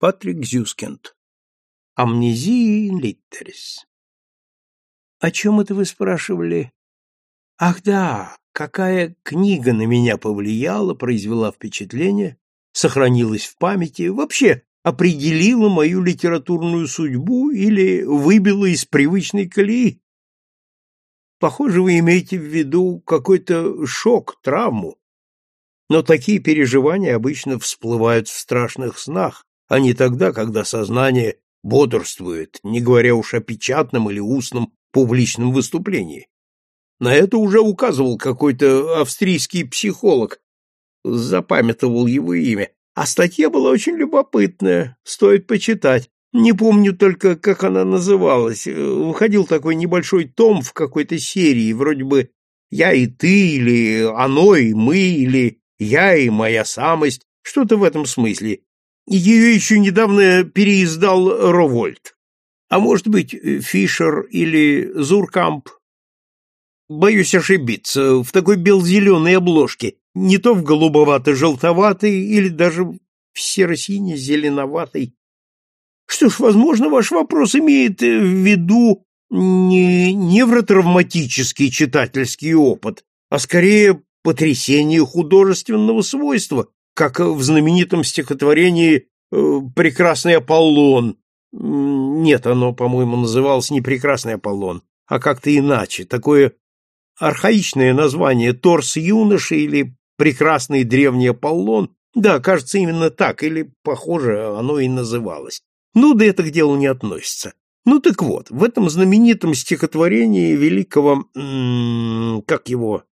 Патрик Зюскинд. Амнезии литтерис. О чем это вы спрашивали? Ах да, какая книга на меня повлияла, произвела впечатление, сохранилась в памяти, вообще определила мою литературную судьбу или выбила из привычной колеи? Похоже, вы имеете в виду какой-то шок, травму. Но такие переживания обычно всплывают в страшных снах, а не тогда, когда сознание бодрствует, не говоря уж о печатном или устном публичном выступлении. На это уже указывал какой-то австрийский психолог, запамятовал его имя, а статья была очень любопытная, стоит почитать. Не помню только, как она называлась. Э, выходил такой небольшой том в какой-то серии, вроде бы «Я и ты» или «Оно и мы» или «Я и моя самость», что-то в этом смысле. Ее еще недавно переиздал Ровольт. А может быть, Фишер или Зуркамп? Боюсь ошибиться, в такой бело-зеленой обложке, не то в голубовато-желтоватой или даже в серо-сине-зеленоватой. Что ж, возможно, ваш вопрос имеет э, в виду не невротравматический читательский опыт, а скорее потрясение художественного свойства, как в знаменитом стихотворении э, «Прекрасный Аполлон». Нет, оно, по-моему, называлось не «Прекрасный Аполлон», а как-то иначе. Такое архаичное название «Торс юноши» или «Прекрасный древний Аполлон». Да, кажется, именно так, или, похоже, оно и называлось. Ну, да это к делу не относится. Ну, так вот, в этом знаменитом стихотворении великого... М -м, как его?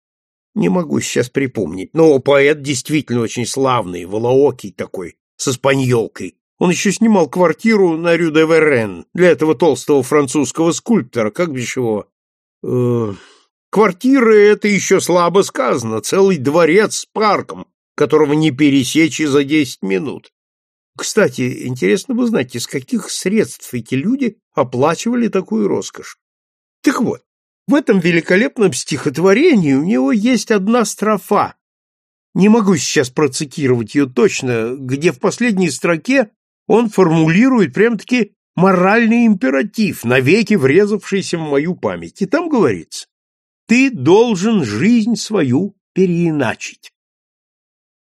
Не могу сейчас припомнить, но поэт действительно очень славный, волоокий такой, с испаньолкой. Он еще снимал квартиру на Рю де Верен для этого толстого французского скульптора, как бы чего. Э, квартиры — это еще слабо сказано, целый дворец с парком, которого не пересечь и за десять минут. Кстати, интересно бы знать, из каких средств эти люди оплачивали такую роскошь. Так вот, в этом великолепном стихотворении у него есть одна строфа. Не могу сейчас процитировать ее точно, где в последней строке он формулирует прям-таки моральный императив, навеки врезавшийся в мою память. И там говорится, ты должен жизнь свою переиначить.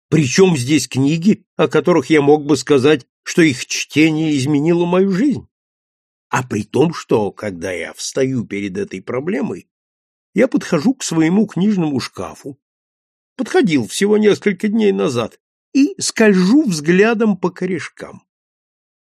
Причем здесь книги, о которых я мог бы сказать, что их чтение изменило мою жизнь? А при том, что, когда я встаю перед этой проблемой, я подхожу к своему книжному шкафу, подходил всего несколько дней назад, и скольжу взглядом по корешкам.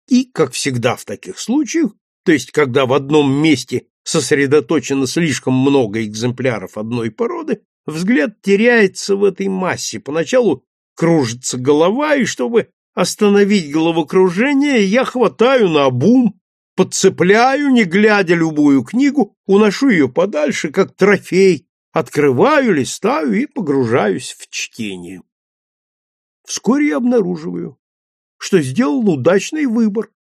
И, как всегда в таких случаях, то есть когда в одном месте сосредоточено слишком много экземпляров одной породы, взгляд теряется в этой массе. Поначалу кружится голова, и чтобы остановить головокружение, я хватаю на обум подцепляю, не глядя любую книгу, уношу ее подальше, как трофей, открываю, листаю и погружаюсь в чтение. Вскоре я обнаруживаю, что сделал удачный выбор,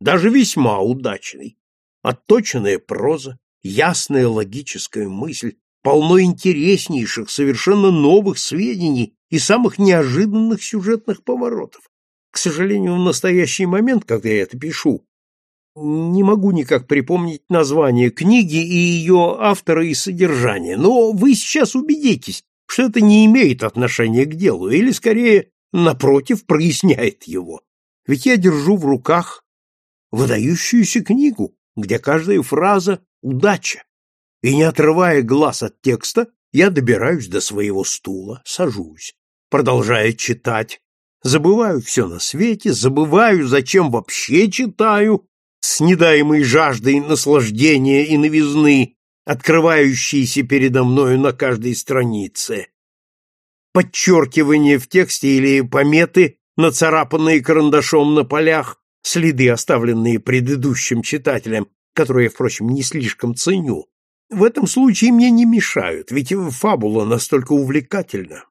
даже весьма удачный. Отточенная проза, ясная логическая мысль, полно интереснейших, совершенно новых сведений и самых неожиданных сюжетных поворотов. К сожалению, в настоящий момент, когда я это пишу, не могу никак припомнить название книги и ее автора и содержание, но вы сейчас убедитесь, что это не имеет отношения к делу, или, скорее, напротив, проясняет его. Ведь я держу в руках выдающуюся книгу, где каждая фраза — удача. И не отрывая глаз от текста, я добираюсь до своего стула, сажусь, продолжаю читать, забываю все на свете, забываю, зачем вообще читаю, снедаемый жаждой наслаждения и новизны, открывающейся передо мною на каждой странице. Подчеркивания в тексте или пометы, нацарапанные карандашом на полях, следы, оставленные предыдущим читателем, которые, впрочем, не слишком ценю, в этом случае мне не мешают, ведь фабула настолько увлекательна,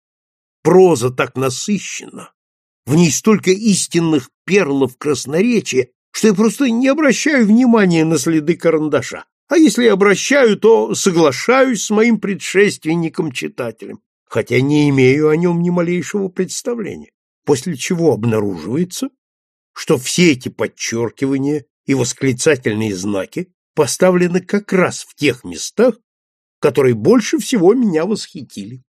проза так насыщена, в ней столько истинных перлов красноречия, что я просто не обращаю внимания на следы карандаша. А если обращаю, то соглашаюсь с моим предшественником-читателем, хотя не имею о нем ни малейшего представления, после чего обнаруживается, что все эти подчеркивания и восклицательные знаки поставлены как раз в тех местах, которые больше всего меня восхитили.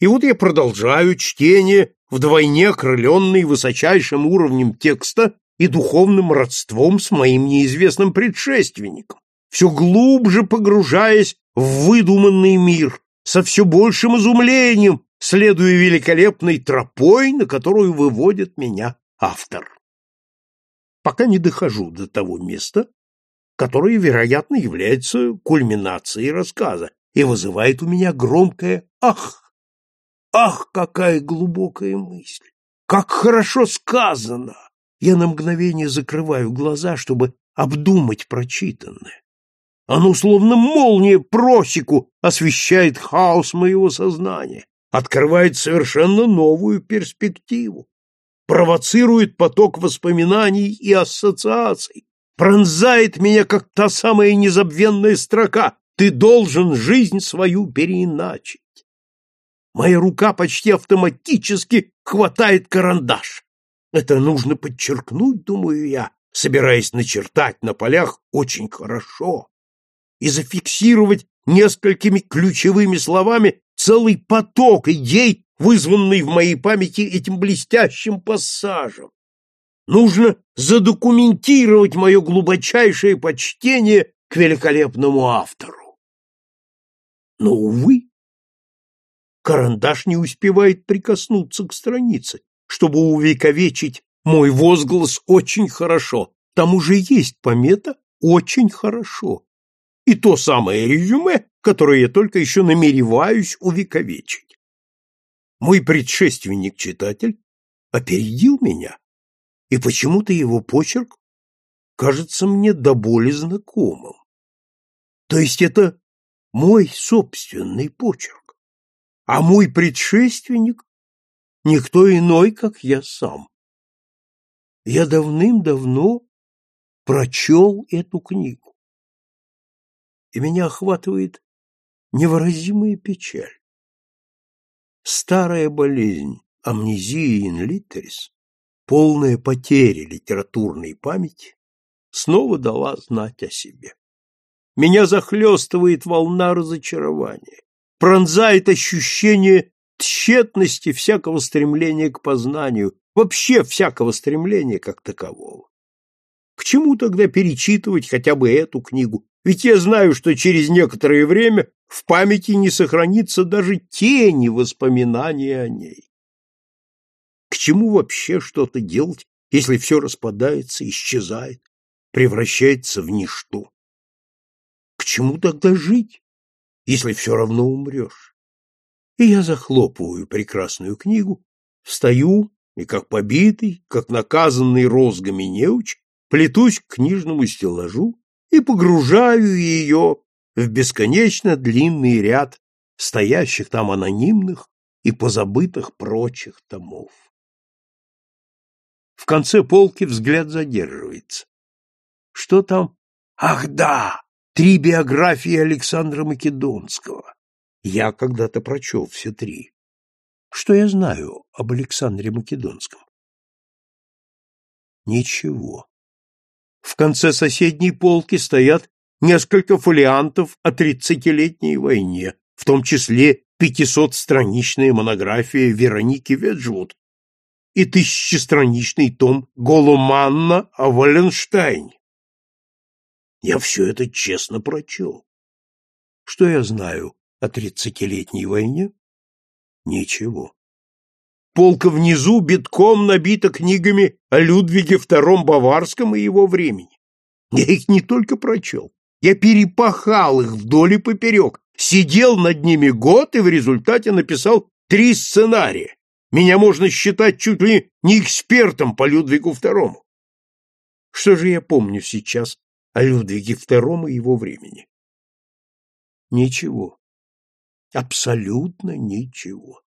И вот я продолжаю чтение, вдвойне окрыленный высочайшим уровнем текста и духовным родством с моим неизвестным предшественником, все глубже погружаясь в выдуманный мир, со все большим изумлением, следуя великолепной тропой, на которую выводит меня автор. Пока не дохожу до того места, которое, вероятно, является кульминацией рассказа и вызывает у меня громкое «Ах!» «Ах, какая глубокая мысль! Как хорошо сказано!» я на мгновение закрываю глаза, чтобы обдумать прочитанное. Оно словно молния просеку освещает хаос моего сознания, открывает совершенно новую перспективу, провоцирует поток воспоминаний и ассоциаций, пронзает меня, как та самая незабвенная строка «Ты должен жизнь свою переиначить». Моя рука почти автоматически хватает карандаш. Это нужно подчеркнуть, думаю я, собираясь начертать на полях очень хорошо и зафиксировать несколькими ключевыми словами целый поток идей, вызванный в моей памяти этим блестящим пассажем. Нужно задокументировать мое глубочайшее почтение к великолепному автору. Но, увы, карандаш не успевает прикоснуться к странице, чтобы увековечить мой возглас «очень хорошо». Там уже есть помета «очень хорошо». И то самое резюме, которое я только еще намереваюсь увековечить. Мой предшественник-читатель опередил меня, и почему-то его почерк кажется мне до боли знакомым. То есть это мой собственный почерк, а мой предшественник никто иной, как я сам. Я давным-давно прочел эту книгу, и меня охватывает невыразимая печаль. Старая болезнь, амнезия инлитерис, полная потери литературной памяти, снова дала знать о себе. Меня захлестывает волна разочарования, пронзает ощущение тщетности всякого стремления к познанию, вообще всякого стремления как такового. К чему тогда перечитывать хотя бы эту книгу? Ведь я знаю, что через некоторое время в памяти не сохранится даже тени воспоминания о ней. К чему вообще что-то делать, если все распадается, исчезает, превращается в ничто? К чему тогда жить, если все равно умрешь? И я захлопываю прекрасную книгу, встаю и, как побитый, как наказанный розгами неуч, плетусь к книжному стеллажу и погружаю ее в бесконечно длинный ряд стоящих там анонимных и позабытых прочих томов. В конце полки взгляд задерживается. Что там? Ах да, три биографии Александра Македонского. Я когда-то прочел все три. Что я знаю об Александре Македонском? Ничего. В конце соседней полки стоят несколько фолиантов о тридцатилетней войне, в том числе пятисотстраничная монография Вероники Веджвуд и тысячестраничный том Голуманна о Валенштайне. Я все это честно прочел. Что я знаю о тридцатилетней войне? Ничего. Полка внизу битком набита книгами о Людвиге II Баварском и его времени. Я их не только прочел, я перепахал их вдоль и поперек, сидел над ними год и в результате написал три сценария. Меня можно считать чуть ли не экспертом по Людвигу II. Что же я помню сейчас о Людвиге II и его времени? Ничего. Абсолютно ничего.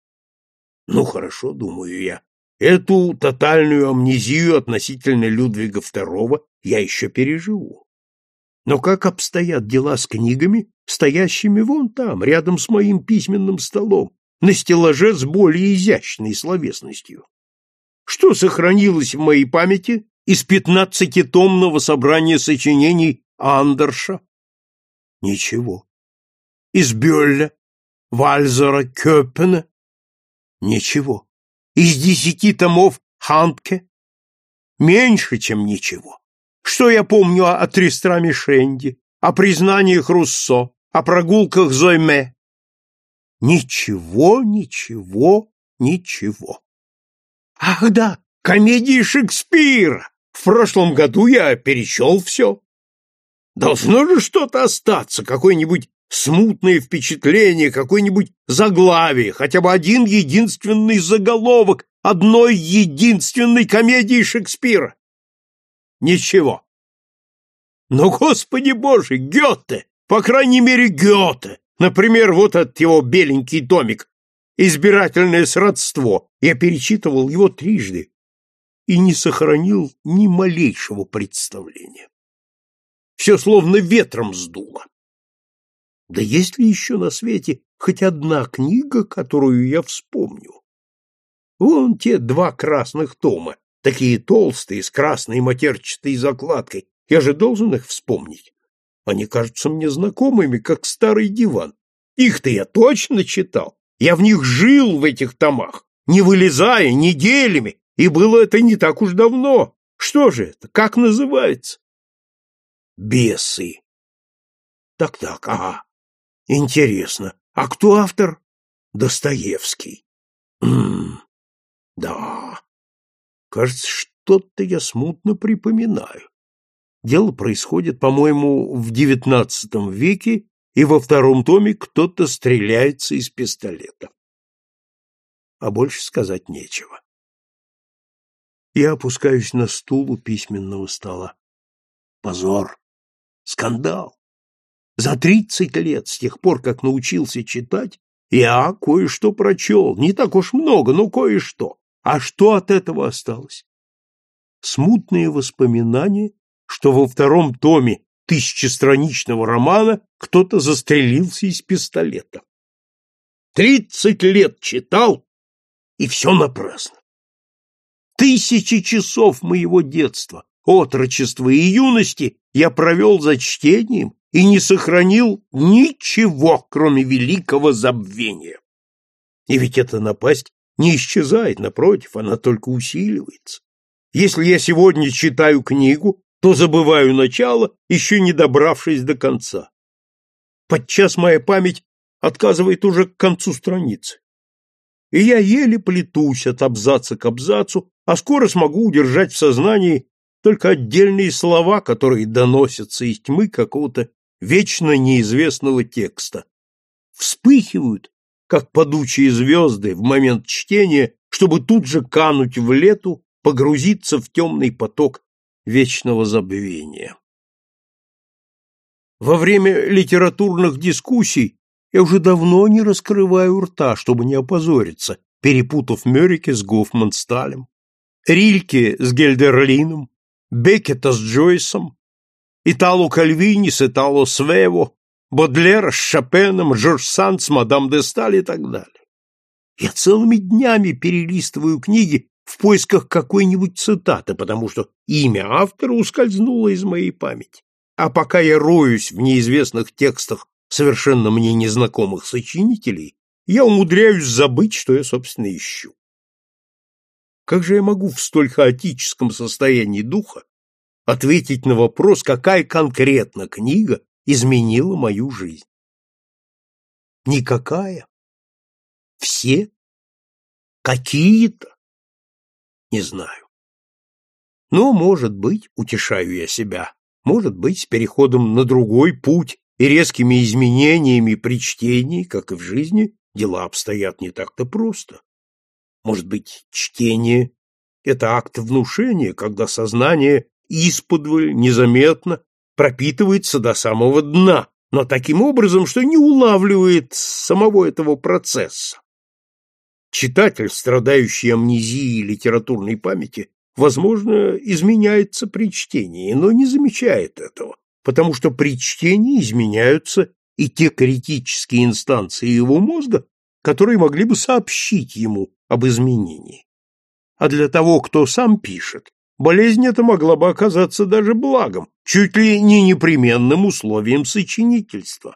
Ну хорошо, думаю я, эту тотальную амнезию относительно Людвига II я еще переживу. Но как обстоят дела с книгами, стоящими вон там, рядом с моим письменным столом, на стеллаже с более изящной словесностью? Что сохранилось в моей памяти из пятнадцатитомного собрания сочинений Андерша? Ничего. Из Бёлля Вальзера Кёпена? Ничего. Из десяти томов Хантке? Меньше, чем ничего. Что я помню о Тристраме Шенди, о признаниях Руссо, о прогулках Зойме? Ничего, ничего, ничего. Ах да, комедии Шекспира! В прошлом году я перечел все. Должно же что-то остаться, какой-нибудь смутное впечатление, какое-нибудь заглавие, хотя бы один единственный заголовок одной единственной комедии Шекспира. Ничего. Но, Господи Боже, Гёте, по крайней мере, Гёте, например, вот этот его беленький домик «Избирательное сродство», я перечитывал его трижды и не сохранил ни малейшего представления. Все словно ветром сдуло. Да есть ли еще на свете хоть одна книга, которую я вспомню? Вон те два красных тома, такие толстые, с красной матерчатой закладкой. Я же должен их вспомнить. Они кажутся мне знакомыми, как старый диван. Их-то я точно читал. Я в них жил, в этих томах, не вылезая неделями, и было это не так уж давно. Что же это? Как называется? Бесы. Так-так, ага. Интересно, а кто автор? Достоевский. М да. Кажется, что-то я смутно припоминаю. Дело происходит, по-моему, в XIX веке, и во втором томе кто-то стреляется из пистолета. А больше сказать нечего. Я опускаюсь на стул у письменного стола. Позор! Скандал! За тридцать лет с тех пор, как научился читать, я кое-что прочел, не так уж много, но кое-что. А что от этого осталось? Смутные воспоминания, что во втором томе тысячестраничного романа кто-то застрелился из пистолета. Тридцать лет читал, и все напрасно. Тысячи часов моего детства отрочества и юности я провел за чтением и не сохранил ничего, кроме великого забвения. И ведь эта напасть не исчезает, напротив, она только усиливается. Если я сегодня читаю книгу, то забываю начало, еще не добравшись до конца. Подчас моя память отказывает уже к концу страницы. И я еле плетусь от абзаца к абзацу, а скоро смогу удержать в сознании только отдельные слова, которые доносятся из тьмы какого-то вечно неизвестного текста, вспыхивают, как падучие звезды в момент чтения, чтобы тут же кануть в лету, погрузиться в темный поток вечного забвения. Во время литературных дискуссий я уже давно не раскрываю рта, чтобы не опозориться, перепутав Мёрике с Гофмансталем, Рильке с Гельдерлином, Беккета с Джойсом, Итало Кальвини с Итало Свево, Бодлера с Шопеном, Жорж Сан с мадам де Сталь и так далее. Я целыми днями перелистываю книги в поисках какой-нибудь цитаты, потому что имя автора ускользнуло из моей памяти. А пока я роюсь в неизвестных текстах совершенно мне незнакомых сочинителей, я умудряюсь забыть, что я, собственно, ищу. Как же я могу в столь хаотическом состоянии духа ответить на вопрос, какая конкретно книга изменила мою жизнь? Никакая. Все? Какие-то? Не знаю. Но, может быть, утешаю я себя, может быть, с переходом на другой путь и резкими изменениями при чтении, как и в жизни, дела обстоят не так-то просто. Может быть, чтение — это акт внушения, когда сознание исподволь, незаметно, пропитывается до самого дна, но таким образом, что не улавливает самого этого процесса. Читатель, страдающий амнезией литературной памяти, возможно, изменяется при чтении, но не замечает этого, потому что при чтении изменяются и те критические инстанции его мозга, которые могли бы сообщить ему об изменении. А для того, кто сам пишет, болезнь эта могла бы оказаться даже благом, чуть ли не непременным условием сочинительства.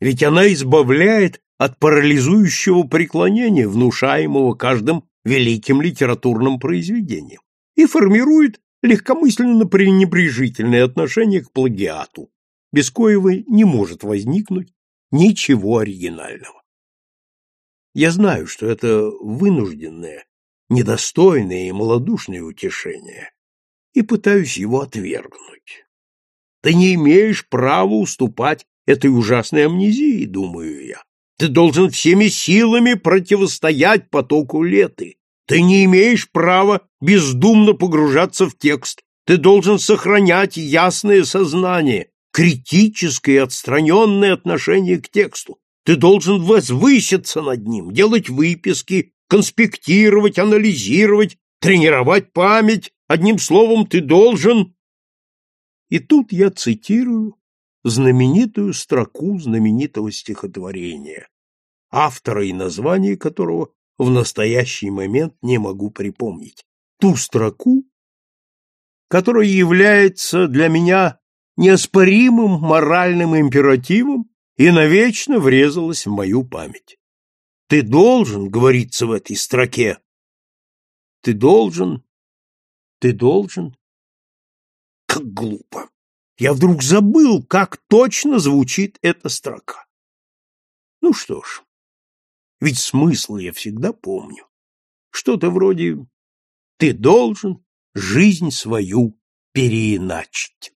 Ведь она избавляет от парализующего преклонения, внушаемого каждым великим литературным произведением, и формирует легкомысленно пренебрежительное отношение к плагиату, без коего не может возникнуть ничего оригинального. Я знаю, что это вынужденное, недостойное и малодушное утешение, и пытаюсь его отвергнуть. Ты не имеешь права уступать этой ужасной амнезии, думаю я. Ты должен всеми силами противостоять потоку леты. Ты не имеешь права бездумно погружаться в текст. Ты должен сохранять ясное сознание, критическое и отстраненное отношение к тексту. Ты должен возвыситься над ним, делать выписки, конспектировать, анализировать, тренировать память. Одним словом, ты должен... И тут я цитирую знаменитую строку знаменитого стихотворения, автора и название которого в настоящий момент не могу припомнить. Ту строку, которая является для меня неоспоримым моральным императивом, и навечно врезалась в мою память. Ты должен, говорится в этой строке. Ты должен, ты должен. Как глупо. Я вдруг забыл, как точно звучит эта строка. Ну что ж, ведь смысл я всегда помню. Что-то вроде «ты должен жизнь свою переиначить».